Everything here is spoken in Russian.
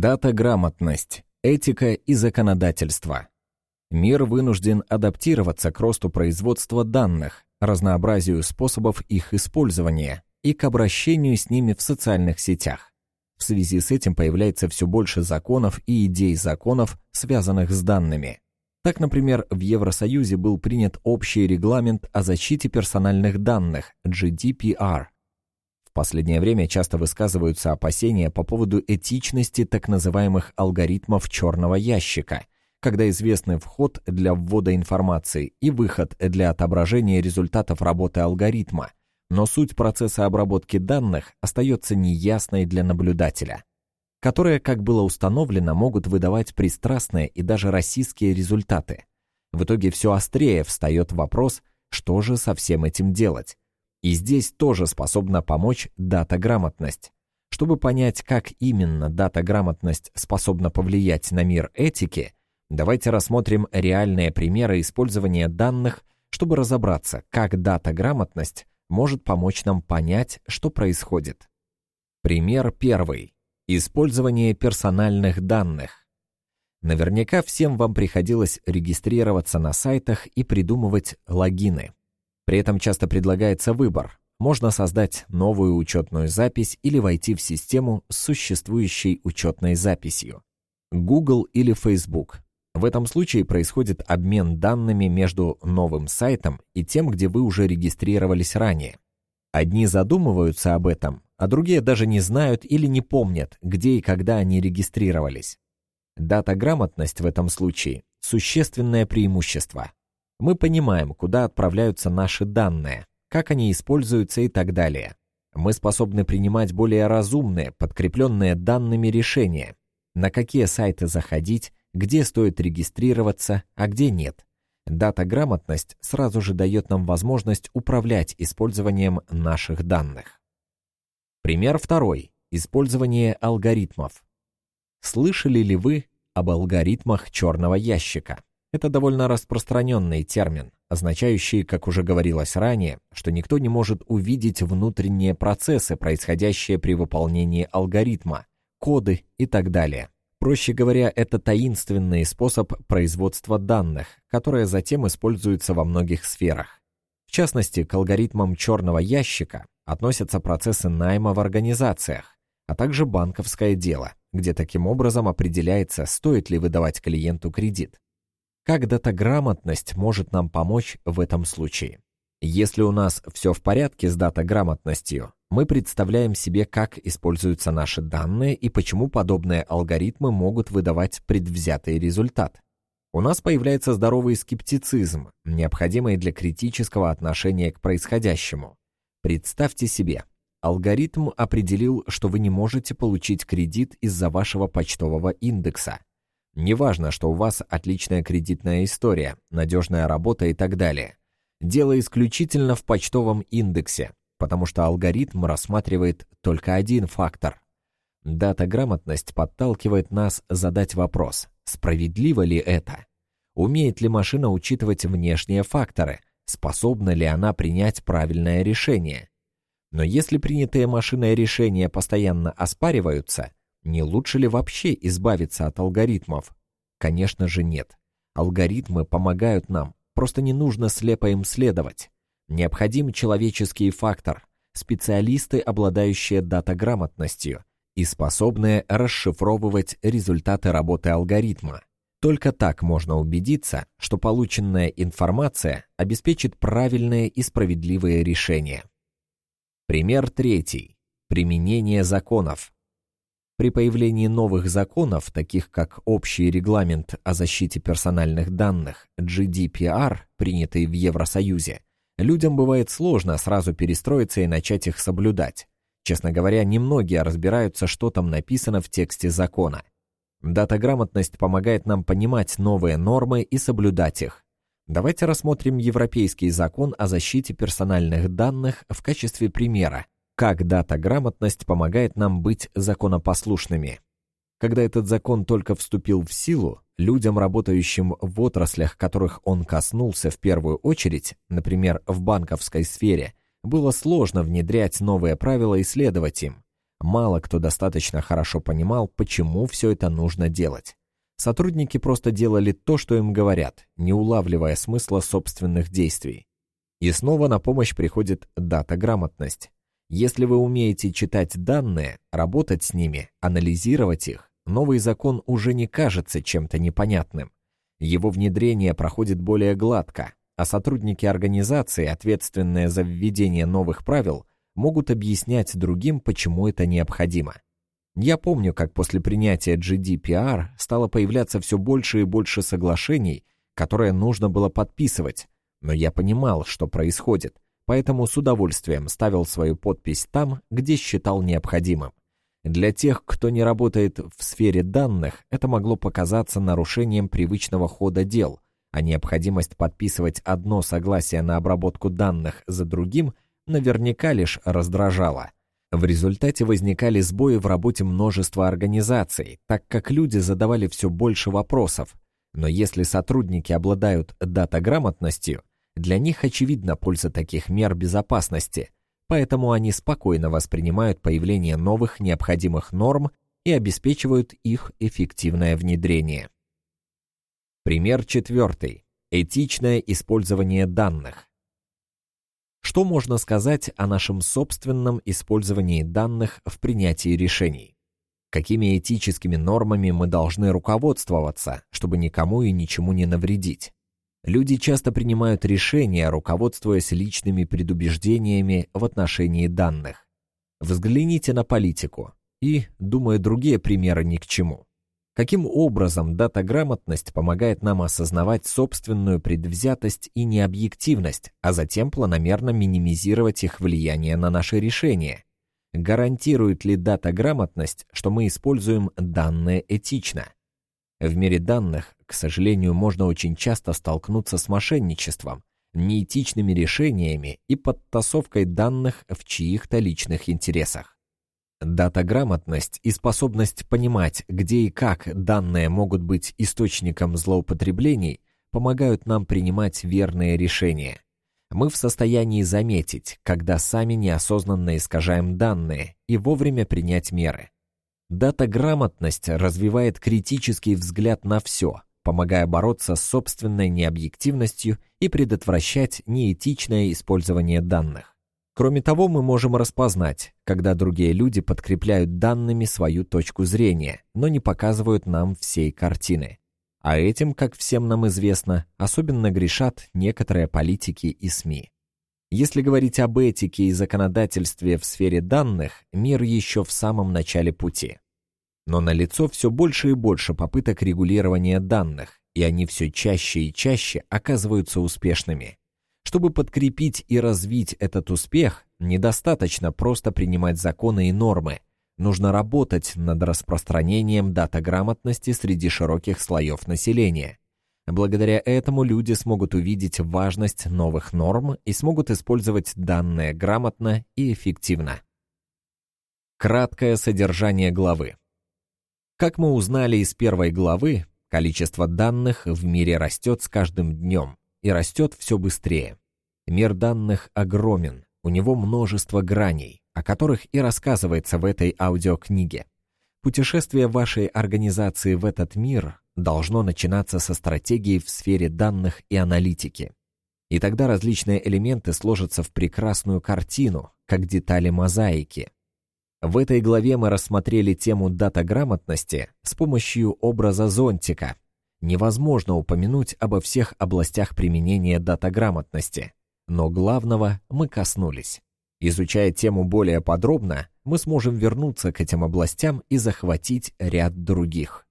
Дата-грамотность, этика и законодательство. Мир вынужден адаптироваться к росту производства данных, разнообразию способов их использования и к обращению с ними в социальных сетях. В связи с этим появляется все больше законов и идей законов, связанных с данными. Так, например, в Евросоюзе был принят общий регламент о защите персональных данных GDPR – последнее время часто высказываются опасения по поводу этичности так называемых алгоритмов черного ящика, когда известный вход для ввода информации и выход для отображения результатов работы алгоритма, но суть процесса обработки данных остается неясной для наблюдателя, которые, как было установлено, могут выдавать пристрастные и даже российские результаты. В итоге все острее встает вопрос, что же со всем этим делать, и здесь тоже способна помочь дата-грамотность. Чтобы понять, как именно дата-грамотность способна повлиять на мир этики, давайте рассмотрим реальные примеры использования данных, чтобы разобраться, как дата-грамотность может помочь нам понять, что происходит. Пример первый. Использование персональных данных. Наверняка всем вам приходилось регистрироваться на сайтах и придумывать логины. При этом часто предлагается выбор. Можно создать новую учетную запись или войти в систему с существующей учетной записью. Google или Facebook. В этом случае происходит обмен данными между новым сайтом и тем, где вы уже регистрировались ранее. Одни задумываются об этом, а другие даже не знают или не помнят, где и когда они регистрировались. Дата-грамотность в этом случае – существенное преимущество. Мы понимаем, куда отправляются наши данные, как они используются и так далее. Мы способны принимать более разумные, подкрепленные данными решения, на какие сайты заходить, где стоит регистрироваться, а где нет. Дата-грамотность сразу же дает нам возможность управлять использованием наших данных. Пример второй. Использование алгоритмов. Слышали ли вы об алгоритмах черного ящика? Это довольно распространенный термин, означающий, как уже говорилось ранее, что никто не может увидеть внутренние процессы, происходящие при выполнении алгоритма, коды и так далее. Проще говоря, это таинственный способ производства данных, которые затем используются во многих сферах. В частности, к алгоритмам черного ящика относятся процессы найма в организациях, а также банковское дело, где таким образом определяется, стоит ли выдавать клиенту кредит. Как датаграмотность может нам помочь в этом случае? Если у нас все в порядке с датаграмотностью, мы представляем себе, как используются наши данные и почему подобные алгоритмы могут выдавать предвзятый результат. У нас появляется здоровый скептицизм, необходимый для критического отношения к происходящему. Представьте себе, алгоритм определил, что вы не можете получить кредит из-за вашего почтового индекса. Неважно, что у вас отличная кредитная история, надежная работа и так далее. Дело исключительно в почтовом индексе, потому что алгоритм рассматривает только один фактор. Дата-грамотность подталкивает нас задать вопрос, справедливо ли это? Умеет ли машина учитывать внешние факторы? Способна ли она принять правильное решение? Но если принятые машиной решения постоянно оспариваются, не лучше ли вообще избавиться от алгоритмов? Конечно же нет. Алгоритмы помогают нам, просто не нужно слепо им следовать. Необходим человеческий фактор, специалисты, обладающие датаграмотностью и способные расшифровывать результаты работы алгоритма. Только так можно убедиться, что полученная информация обеспечит правильные и справедливые решения. Пример третий. Применение законов. При появлении новых законов, таких как Общий регламент о защите персональных данных GDPR, принятый в Евросоюзе, людям бывает сложно сразу перестроиться и начать их соблюдать. Честно говоря, немногие разбираются, что там написано в тексте закона. Датаграмотность помогает нам понимать новые нормы и соблюдать их. Давайте рассмотрим Европейский закон о защите персональных данных в качестве примера, как дата-грамотность помогает нам быть законопослушными. Когда этот закон только вступил в силу, людям, работающим в отраслях, которых он коснулся в первую очередь, например, в банковской сфере, было сложно внедрять новые правила и следовать им. Мало кто достаточно хорошо понимал, почему все это нужно делать. Сотрудники просто делали то, что им говорят, не улавливая смысла собственных действий. И снова на помощь приходит дата-грамотность. Если вы умеете читать данные, работать с ними, анализировать их, новый закон уже не кажется чем-то непонятным. Его внедрение проходит более гладко, а сотрудники организации, ответственные за введение новых правил, могут объяснять другим, почему это необходимо. Я помню, как после принятия GDPR стало появляться все больше и больше соглашений, которые нужно было подписывать, но я понимал, что происходит, поэтому с удовольствием ставил свою подпись там, где считал необходимым. Для тех, кто не работает в сфере данных, это могло показаться нарушением привычного хода дел, а необходимость подписывать одно согласие на обработку данных за другим наверняка лишь раздражала. В результате возникали сбои в работе множества организаций, так как люди задавали все больше вопросов. Но если сотрудники обладают датаграмотностью, для них очевидна польза таких мер безопасности, поэтому они спокойно воспринимают появление новых необходимых норм и обеспечивают их эффективное внедрение. Пример четвертый. Этичное использование данных. Что можно сказать о нашем собственном использовании данных в принятии решений? Какими этическими нормами мы должны руководствоваться, чтобы никому и ничему не навредить? Люди часто принимают решения, руководствуясь личными предубеждениями в отношении данных. Взгляните на политику. И, думаю, другие примеры ни к чему. Каким образом дата-грамотность помогает нам осознавать собственную предвзятость и необъективность, а затем планомерно минимизировать их влияние на наши решения? Гарантирует ли дата-грамотность, что мы используем данные этично? В мире данных, к сожалению, можно очень часто столкнуться с мошенничеством, неэтичными решениями и подтасовкой данных в чьих-то личных интересах. Дата-грамотность и способность понимать, где и как данные могут быть источником злоупотреблений, помогают нам принимать верные решения. Мы в состоянии заметить, когда сами неосознанно искажаем данные и вовремя принять меры. Дата-грамотность развивает критический взгляд на все, помогая бороться с собственной необъективностью и предотвращать неэтичное использование данных. Кроме того, мы можем распознать, когда другие люди подкрепляют данными свою точку зрения, но не показывают нам всей картины. А этим, как всем нам известно, особенно грешат некоторые политики и СМИ. Если говорить об этике и законодательстве в сфере данных, мир еще в самом начале пути. Но налицо все больше и больше попыток регулирования данных, и они все чаще и чаще оказываются успешными. Чтобы подкрепить и развить этот успех, недостаточно просто принимать законы и нормы. Нужно работать над распространением датаграмотности среди широких слоев населения. Благодаря этому люди смогут увидеть важность новых норм и смогут использовать данные грамотно и эффективно. Краткое содержание главы. Как мы узнали из первой главы, количество данных в мире растет с каждым днем и растет все быстрее. Мир данных огромен, у него множество граней, о которых и рассказывается в этой аудиокниге. Путешествие вашей организации в этот мир должно начинаться со стратегии в сфере данных и аналитики. И тогда различные элементы сложатся в прекрасную картину, как детали мозаики. В этой главе мы рассмотрели тему датаграмотности с помощью образа зонтика, невозможно упомянуть обо всех областях применения датаграмотности, но главного мы коснулись. Изучая тему более подробно, мы сможем вернуться к этим областям и захватить ряд других.